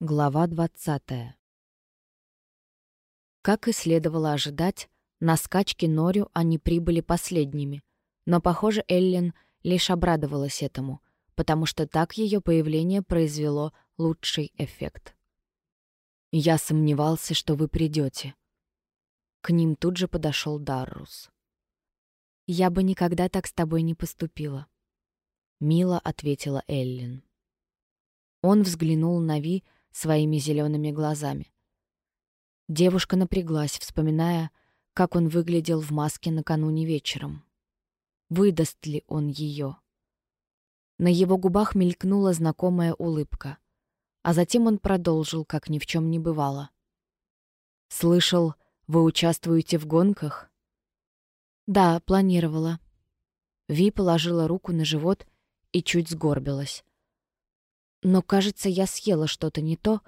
Глава 20. Как и следовало ожидать, на скачке Норю они прибыли последними, но, похоже, Эллен лишь обрадовалась этому, потому что так ее появление произвело лучший эффект. «Я сомневался, что вы придете. К ним тут же подошел Даррус. «Я бы никогда так с тобой не поступила», — мило ответила Эллен. Он взглянул на Ви, — своими зелеными глазами. Девушка напряглась, вспоминая, как он выглядел в маске накануне вечером. Выдаст ли он ее? На его губах мелькнула знакомая улыбка, а затем он продолжил, как ни в чем не бывало. «Слышал, вы участвуете в гонках?» «Да, планировала». Ви положила руку на живот и чуть сгорбилась. Но, кажется, я съела что-то не то.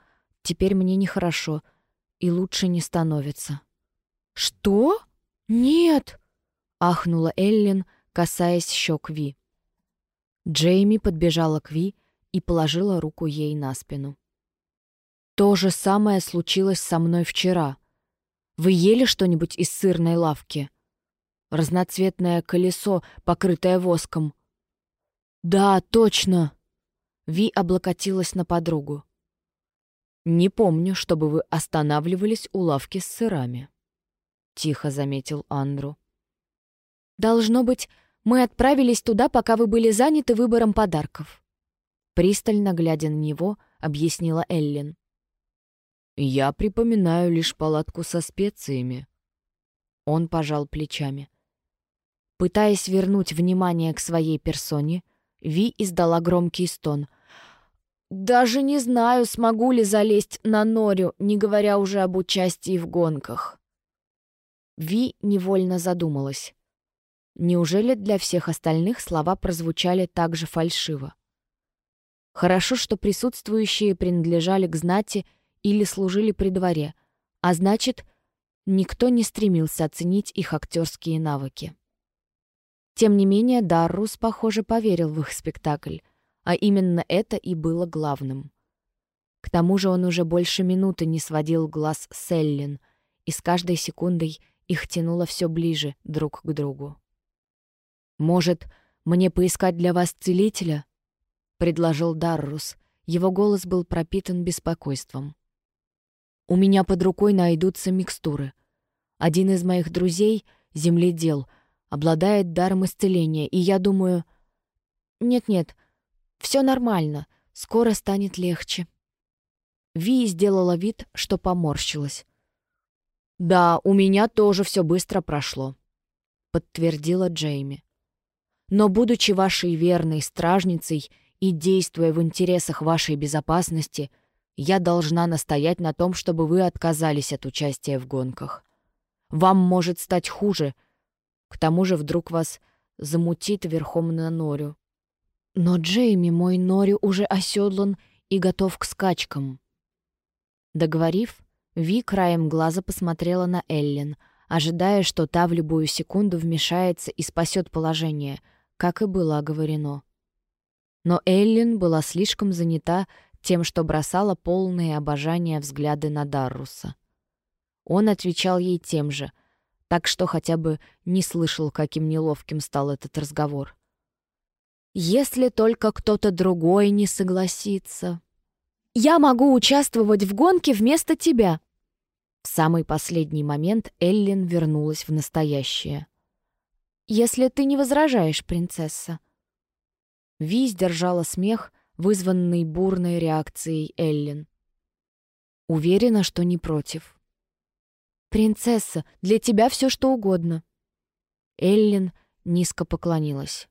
Теперь мне нехорошо. И лучше не становится. «Что? Нет!» — ахнула Эллен, касаясь щек Ви. Джейми подбежала к Ви и положила руку ей на спину. «То же самое случилось со мной вчера. Вы ели что-нибудь из сырной лавки? Разноцветное колесо, покрытое воском». «Да, точно!» Ви облокотилась на подругу. «Не помню, чтобы вы останавливались у лавки с сырами», — тихо заметил Андру. «Должно быть, мы отправились туда, пока вы были заняты выбором подарков», — пристально глядя на него, объяснила Эллен. «Я припоминаю лишь палатку со специями». Он пожал плечами. Пытаясь вернуть внимание к своей персоне, Ви издала громкий стон — даже не знаю, смогу ли залезть на Норю, не говоря уже об участии в гонках. Ви невольно задумалась. Неужели для всех остальных слова прозвучали так же фальшиво? Хорошо, что присутствующие принадлежали к знати или служили при дворе, а значит, никто не стремился оценить их актерские навыки. Тем не менее, Даррус, похоже, поверил в их спектакль — а именно это и было главным. К тому же он уже больше минуты не сводил глаз с Эллен, и с каждой секундой их тянуло все ближе друг к другу. «Может, мне поискать для вас целителя?» — предложил Даррус. Его голос был пропитан беспокойством. «У меня под рукой найдутся микстуры. Один из моих друзей, земледел, обладает даром исцеления, и я думаю...» «Нет-нет, все нормально, скоро станет легче». Ви сделала вид, что поморщилась. «Да, у меня тоже все быстро прошло», — подтвердила Джейми. «Но, будучи вашей верной стражницей и действуя в интересах вашей безопасности, я должна настоять на том, чтобы вы отказались от участия в гонках. Вам может стать хуже. К тому же вдруг вас замутит верхом на норю. Но Джейми, мой Нори, уже оседлан и готов к скачкам. Договорив, Ви краем глаза посмотрела на Эллен, ожидая, что та в любую секунду вмешается и спасет положение, как и было оговорено. Но Эллен была слишком занята тем, что бросала полные обожания взгляды на Дарруса. Он отвечал ей тем же, так что хотя бы не слышал, каким неловким стал этот разговор. Если только кто-то другой не согласится. Я могу участвовать в гонке вместо тебя. В самый последний момент Эллен вернулась в настоящее. Если ты не возражаешь, принцесса. Ви сдержала смех, вызванный бурной реакцией Эллен. Уверена, что не против. «Принцесса, для тебя все что угодно». Эллен низко поклонилась.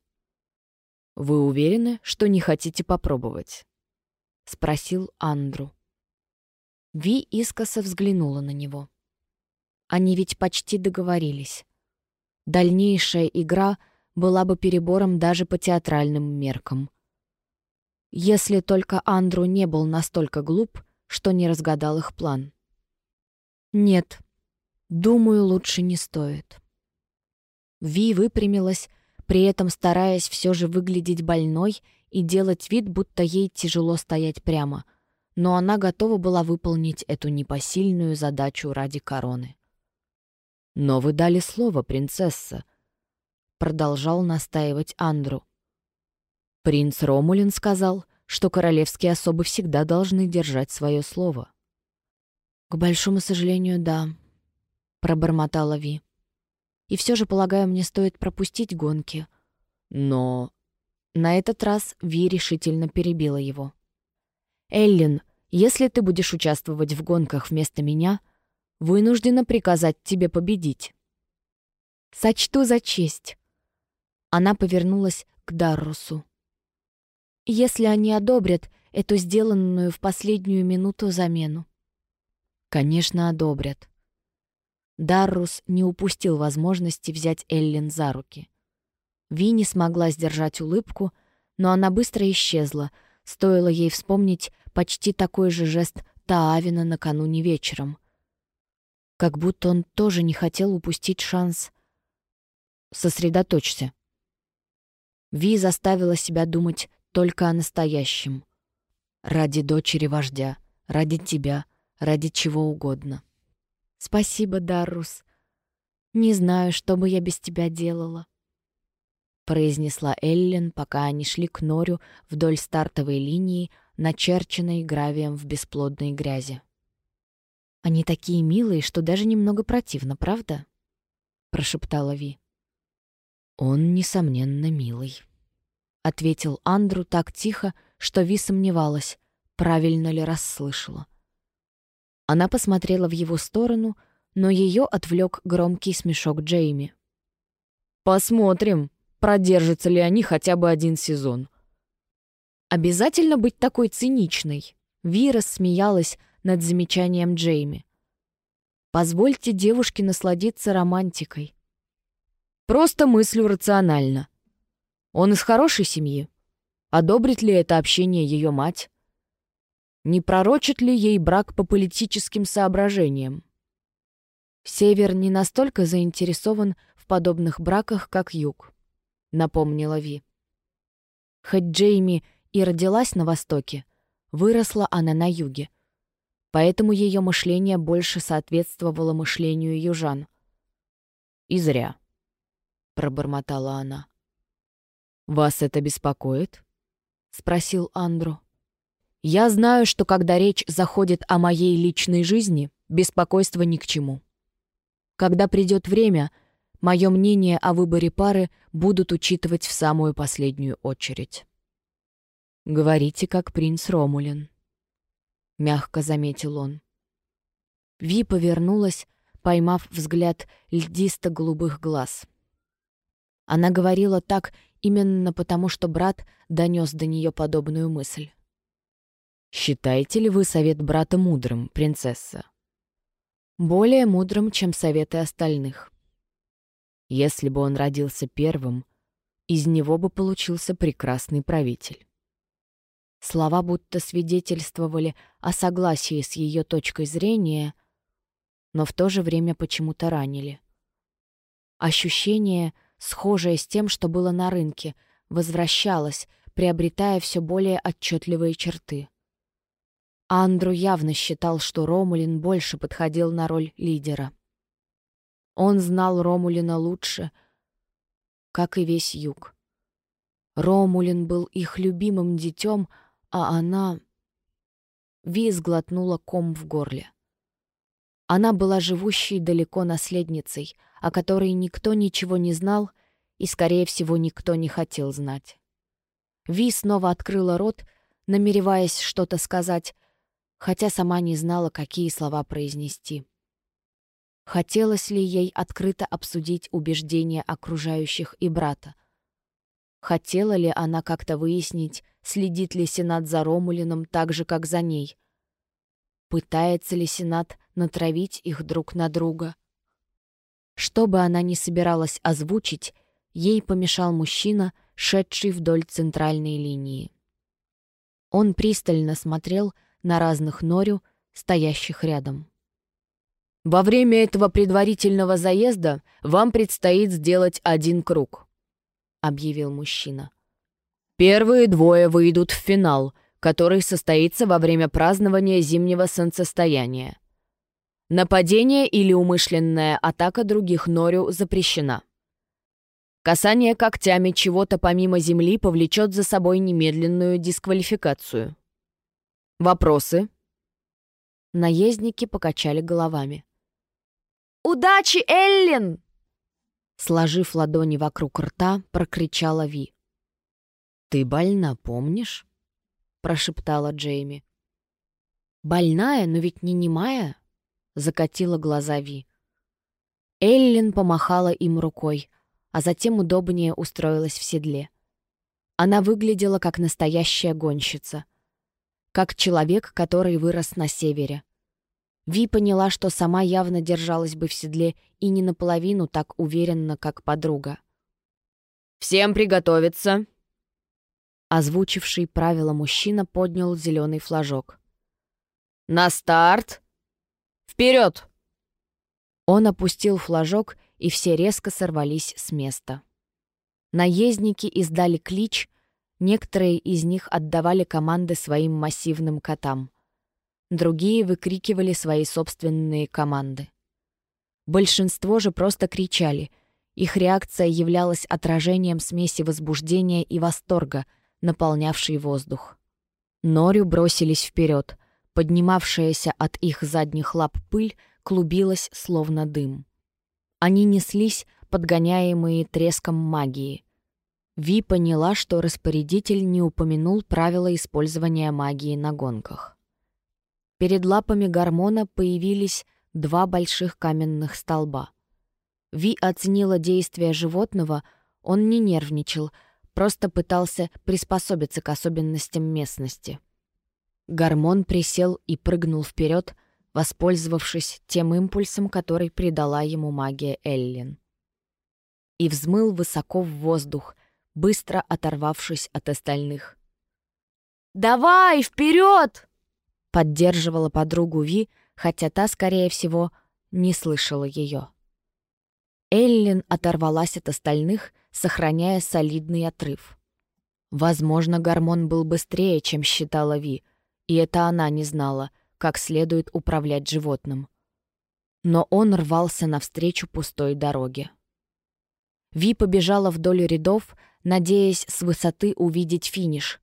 «Вы уверены, что не хотите попробовать?» — спросил Андру. Ви искоса взглянула на него. Они ведь почти договорились. Дальнейшая игра была бы перебором даже по театральным меркам. Если только Андру не был настолько глуп, что не разгадал их план. «Нет, думаю, лучше не стоит». Ви выпрямилась, при этом стараясь все же выглядеть больной и делать вид, будто ей тяжело стоять прямо. но она готова была выполнить эту непосильную задачу ради короны. «Но вы дали слово, принцесса», — продолжал настаивать Андру. «Принц Ромулин сказал, что королевские особы всегда должны держать свое слово». «К большому сожалению, да», — пробормотала Ви. «И все же, полагаю, мне стоит пропустить гонки». «Но...» На этот раз Ви решительно перебила его. «Эллин, если ты будешь участвовать в гонках вместо меня, вынуждена приказать тебе победить». «Сочту за честь». Она повернулась к Даррусу. «Если они одобрят эту сделанную в последнюю минуту замену». «Конечно, одобрят». Даррус не упустил возможности взять Эллин за руки. Ви не смогла сдержать улыбку, но она быстро исчезла, стоило ей вспомнить почти такой же жест Таавина накануне вечером. Как будто он тоже не хотел упустить шанс. «Сосредоточься». Ви заставила себя думать только о настоящем. Ради дочери вождя, ради тебя, ради чего угодно. «Спасибо, Даррус. Не знаю, что бы я без тебя делала» произнесла Эллен, пока они шли к Норю вдоль стартовой линии, начерченной гравием в бесплодной грязи. «Они такие милые, что даже немного противно, правда?» — прошептала Ви. «Он, несомненно, милый», — ответил Андру так тихо, что Ви сомневалась, правильно ли расслышала. Она посмотрела в его сторону, но ее отвлек громкий смешок Джейми. «Посмотрим», продержатся ли они хотя бы один сезон. «Обязательно быть такой циничной?» Вира смеялась над замечанием Джейми. «Позвольте девушке насладиться романтикой». «Просто мыслю рационально. Он из хорошей семьи. Одобрит ли это общение ее мать? Не пророчит ли ей брак по политическим соображениям? Север не настолько заинтересован в подобных браках, как Юг. — напомнила Ви. Хоть Джейми и родилась на Востоке, выросла она на Юге. Поэтому ее мышление больше соответствовало мышлению южан. «И зря», — пробормотала она. «Вас это беспокоит?» — спросил Андру. «Я знаю, что когда речь заходит о моей личной жизни, беспокойство ни к чему. Когда придет время — Мое мнение о выборе пары будут учитывать в самую последнюю очередь. «Говорите, как принц Ромулин», — мягко заметил он. Ви повернулась, поймав взгляд льдисто-голубых глаз. Она говорила так именно потому, что брат донес до нее подобную мысль. «Считаете ли вы совет брата мудрым, принцесса?» «Более мудрым, чем советы остальных», если бы он родился первым, из него бы получился прекрасный правитель. Слова будто свидетельствовали о согласии с ее точкой зрения, но в то же время почему-то ранили. Ощущение, схожее с тем, что было на рынке, возвращалось, приобретая все более отчетливые черты. Андру явно считал, что Ромулин больше подходил на роль лидера. Он знал Ромулина лучше, как и весь юг. Ромулин был их любимым детем, а она... Ви сглотнула ком в горле. Она была живущей далеко наследницей, о которой никто ничего не знал и, скорее всего, никто не хотел знать. Ви снова открыла рот, намереваясь что-то сказать, хотя сама не знала, какие слова произнести. Хотелось ли ей открыто обсудить убеждения окружающих и брата? Хотела ли она как-то выяснить, следит ли Сенат за Ромулином так же, как за ней? Пытается ли Сенат натравить их друг на друга? Что бы она ни собиралась озвучить, ей помешал мужчина, шедший вдоль центральной линии. Он пристально смотрел на разных Норю, стоящих рядом. Во время этого предварительного заезда вам предстоит сделать один круг», — объявил мужчина. «Первые двое выйдут в финал, который состоится во время празднования зимнего солнцестояния. Нападение или умышленная атака других Норю запрещена. Касание когтями чего-то помимо земли повлечет за собой немедленную дисквалификацию. Вопросы? Наездники покачали головами. «Удачи, Эллен!» Сложив ладони вокруг рта, прокричала Ви. «Ты больна, помнишь?» — прошептала Джейми. «Больная, но ведь не немая?» — закатила глаза Ви. Эллен помахала им рукой, а затем удобнее устроилась в седле. Она выглядела как настоящая гонщица, как человек, который вырос на севере. Ви поняла, что сама явно держалась бы в седле и не наполовину так уверенно, как подруга. «Всем приготовиться!» Озвучивший правила мужчина поднял зеленый флажок. «На старт! Вперед!» Он опустил флажок, и все резко сорвались с места. Наездники издали клич, некоторые из них отдавали команды своим массивным котам. Другие выкрикивали свои собственные команды. Большинство же просто кричали. Их реакция являлась отражением смеси возбуждения и восторга, наполнявшей воздух. Норю бросились вперед. Поднимавшаяся от их задних лап пыль клубилась, словно дым. Они неслись, подгоняемые треском магии. Ви поняла, что распорядитель не упомянул правила использования магии на гонках. Перед лапами гормона появились два больших каменных столба. Ви оценила действия животного, он не нервничал, просто пытался приспособиться к особенностям местности. Гормон присел и прыгнул вперед, воспользовавшись тем импульсом, который придала ему магия Эллин. И взмыл высоко в воздух, быстро оторвавшись от остальных. «Давай, вперед!» Поддерживала подругу Ви, хотя та, скорее всего, не слышала ее. Эллин оторвалась от остальных, сохраняя солидный отрыв. Возможно, гормон был быстрее, чем считала Ви, и это она не знала, как следует управлять животным. Но он рвался навстречу пустой дороге. Ви побежала вдоль рядов, надеясь с высоты увидеть финиш,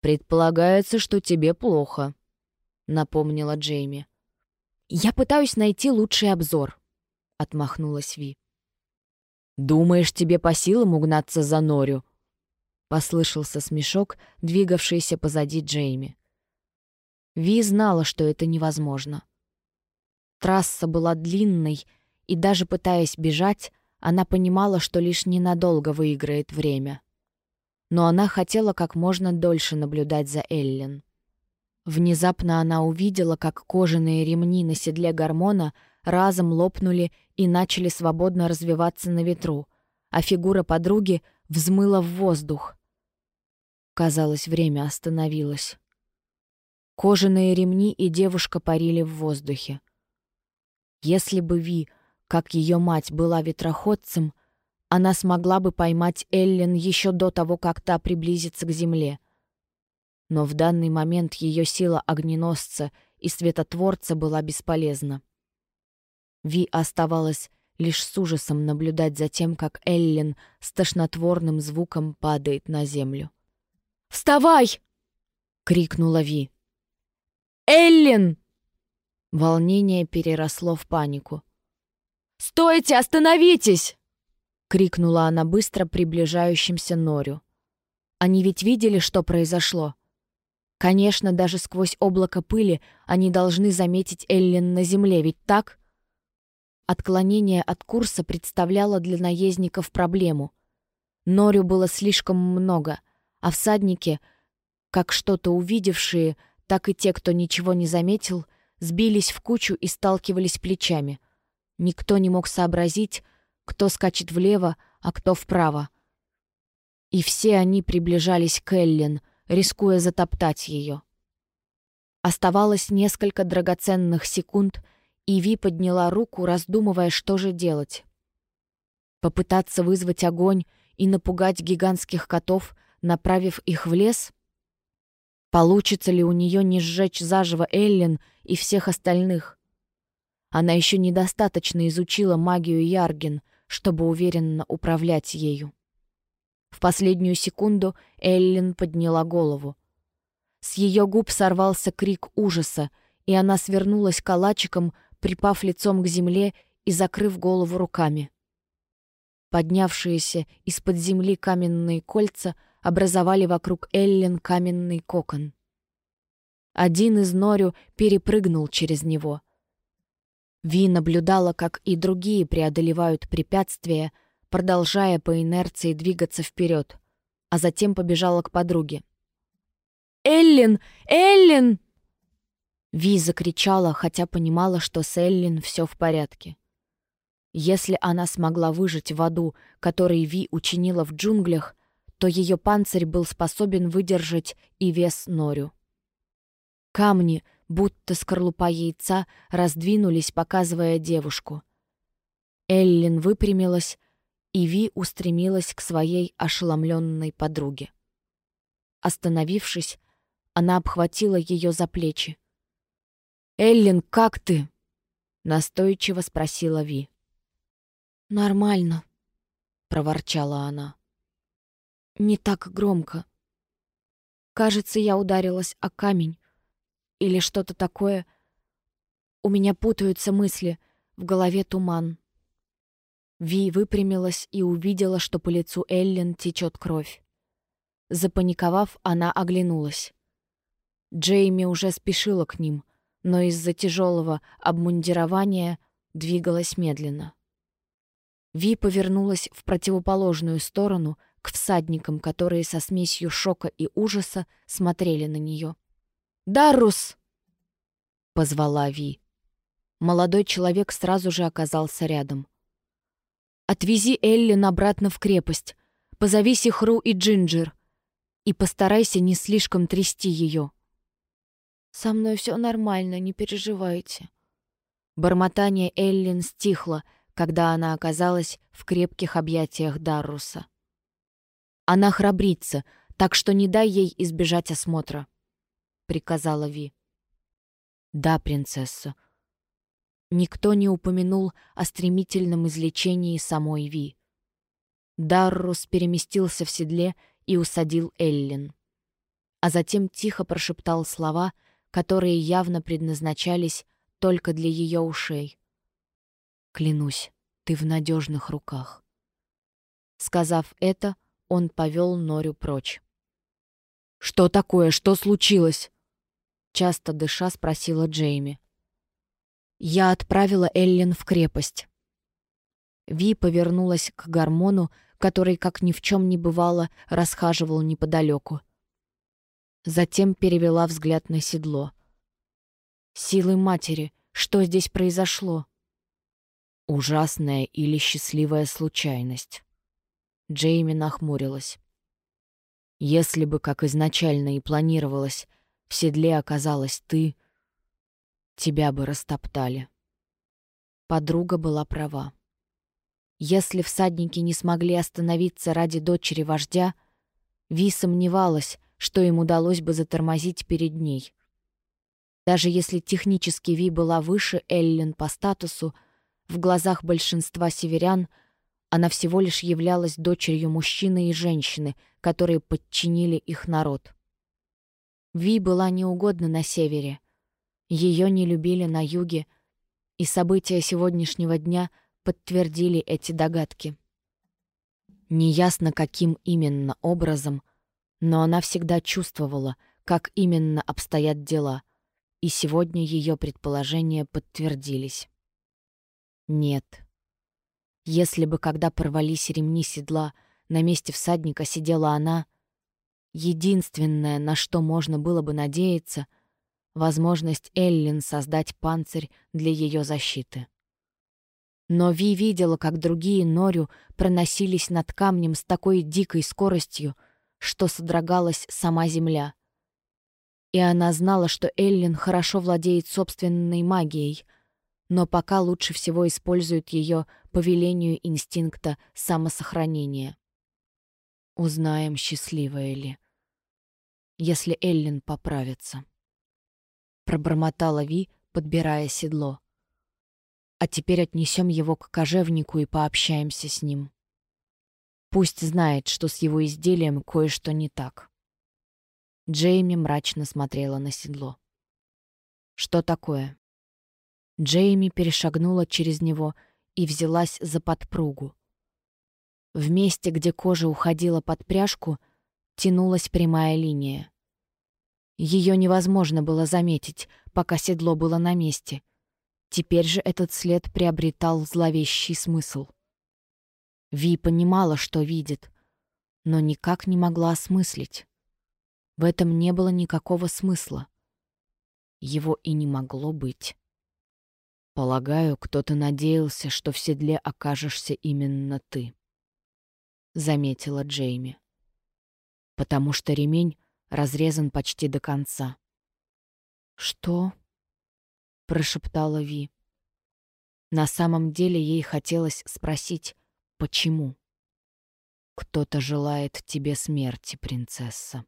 «Предполагается, что тебе плохо», — напомнила Джейми. «Я пытаюсь найти лучший обзор», — отмахнулась Ви. «Думаешь, тебе по силам угнаться за Норю?» — послышался смешок, двигавшийся позади Джейми. Ви знала, что это невозможно. Трасса была длинной, и даже пытаясь бежать, она понимала, что лишь ненадолго выиграет время но она хотела как можно дольше наблюдать за Эллен. Внезапно она увидела, как кожаные ремни на седле гормона разом лопнули и начали свободно развиваться на ветру, а фигура подруги взмыла в воздух. Казалось, время остановилось. Кожаные ремни и девушка парили в воздухе. Если бы Ви, как ее мать, была ветроходцем, она смогла бы поймать Эллен еще до того, как та приблизится к земле. Но в данный момент ее сила огненосца и светотворца была бесполезна. Ви оставалось лишь с ужасом наблюдать за тем, как Эллен с тошнотворным звуком падает на землю. «Вставай!» — крикнула Ви. «Эллен!» Волнение переросло в панику. «Стойте! Остановитесь!» крикнула она быстро приближающимся Норю. Они ведь видели, что произошло. Конечно, даже сквозь облако пыли они должны заметить Эллен на земле, ведь так? Отклонение от курса представляло для наездников проблему. Норю было слишком много, а всадники, как что-то увидевшие, так и те, кто ничего не заметил, сбились в кучу и сталкивались плечами. Никто не мог сообразить, кто скачет влево, а кто вправо. И все они приближались к Эллен, рискуя затоптать ее. Оставалось несколько драгоценных секунд, и Ви подняла руку, раздумывая, что же делать. Попытаться вызвать огонь и напугать гигантских котов, направив их в лес? Получится ли у нее не сжечь заживо Эллен и всех остальных? Она еще недостаточно изучила магию Ярген, чтобы уверенно управлять ею. В последнюю секунду Эллен подняла голову. С ее губ сорвался крик ужаса, и она свернулась калачиком, припав лицом к земле и закрыв голову руками. Поднявшиеся из-под земли каменные кольца образовали вокруг Эллен каменный кокон. Один из Норю перепрыгнул через него. Ви наблюдала, как и другие преодолевают препятствия, продолжая по инерции двигаться вперед, а затем побежала к подруге. «Эллин! Эллин!» Ви закричала, хотя понимала, что с Эллин все в порядке. Если она смогла выжить в аду, который Ви учинила в джунглях, то ее панцирь был способен выдержать и вес Норю. Камни, будто скорлупа яйца, раздвинулись, показывая девушку. Эллин выпрямилась, и Ви устремилась к своей ошеломленной подруге. Остановившись, она обхватила ее за плечи. «Эллин, как ты?» — настойчиво спросила Ви. «Нормально», — проворчала она. «Не так громко. Кажется, я ударилась о камень. Или что-то такое. У меня путаются мысли, в голове туман». Ви выпрямилась и увидела, что по лицу Эллен течет кровь. Запаниковав, она оглянулась. Джейми уже спешила к ним, но из-за тяжелого обмундирования двигалась медленно. Ви повернулась в противоположную сторону к всадникам, которые со смесью шока и ужаса смотрели на нее. «Даррус!» — позвала Ви. Молодой человек сразу же оказался рядом. «Отвези Эллен обратно в крепость. Позови Сихру и Джинджер. И постарайся не слишком трясти ее». «Со мной все нормально, не переживайте». Бормотание Эллен стихло, когда она оказалась в крепких объятиях Дарруса. «Она храбрится, так что не дай ей избежать осмотра», — приказала Ви. «Да, принцесса». Никто не упомянул о стремительном излечении самой Ви. Даррус переместился в седле и усадил Эллин. А затем тихо прошептал слова, которые явно предназначались только для ее ушей. Клянусь, ты в надежных руках. Сказав это, он повел Норю прочь. «Что такое? Что случилось?» Часто дыша спросила Джейми. «Я отправила Эллен в крепость». Ви повернулась к гормону, который, как ни в чем не бывало, расхаживал неподалеку. Затем перевела взгляд на седло. «Силы матери, что здесь произошло?» Ужасная или счастливая случайность. Джейми нахмурилась. Если бы, как изначально и планировалось, в седле оказалась ты, тебя бы растоптали. Подруга была права. Если всадники не смогли остановиться ради дочери вождя, Ви сомневалась, что им удалось бы затормозить перед ней. Даже если технически Ви была выше Эллен по статусу, в глазах большинства северян она всего лишь являлась дочерью мужчины и женщины, которые подчинили их народ. Ви была неугодна на севере. Ее не любили на юге, и события сегодняшнего дня подтвердили эти догадки. Неясно, каким именно образом, но она всегда чувствовала, как именно обстоят дела, и сегодня ее предположения подтвердились. Нет. Если бы, когда порвались ремни седла, на месте всадника сидела она, единственное, на что можно было бы надеяться, возможность Эллин создать панцирь для ее защиты. Но Ви видела, как другие Норю проносились над камнем с такой дикой скоростью, что содрогалась сама земля. И она знала, что Эллин хорошо владеет собственной магией — но пока лучше всего используют ее по велению инстинкта самосохранения. Узнаем, счастливая ли. если Эллен поправится. Пробормотала Ви, подбирая седло. А теперь отнесем его к кожевнику и пообщаемся с ним. Пусть знает, что с его изделием кое-что не так. Джейми мрачно смотрела на седло. «Что такое?» Джейми перешагнула через него и взялась за подпругу. В месте, где кожа уходила под пряжку, тянулась прямая линия. Ее невозможно было заметить, пока седло было на месте. Теперь же этот след приобретал зловещий смысл. Ви понимала, что видит, но никак не могла осмыслить. В этом не было никакого смысла. Его и не могло быть. Полагаю, кто-то надеялся, что в седле окажешься именно ты. — заметила Джейми. «Потому что ремень разрезан почти до конца». «Что?» — прошептала Ви. На самом деле ей хотелось спросить, почему. «Кто-то желает тебе смерти, принцесса».